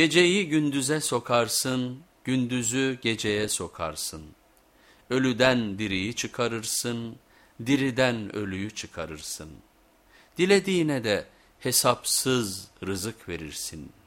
Geceyi gündüze sokarsın, gündüzü geceye sokarsın. Ölüden diriyi çıkarırsın, diriden ölüyü çıkarırsın. Dilediğine de hesapsız rızık verirsin.''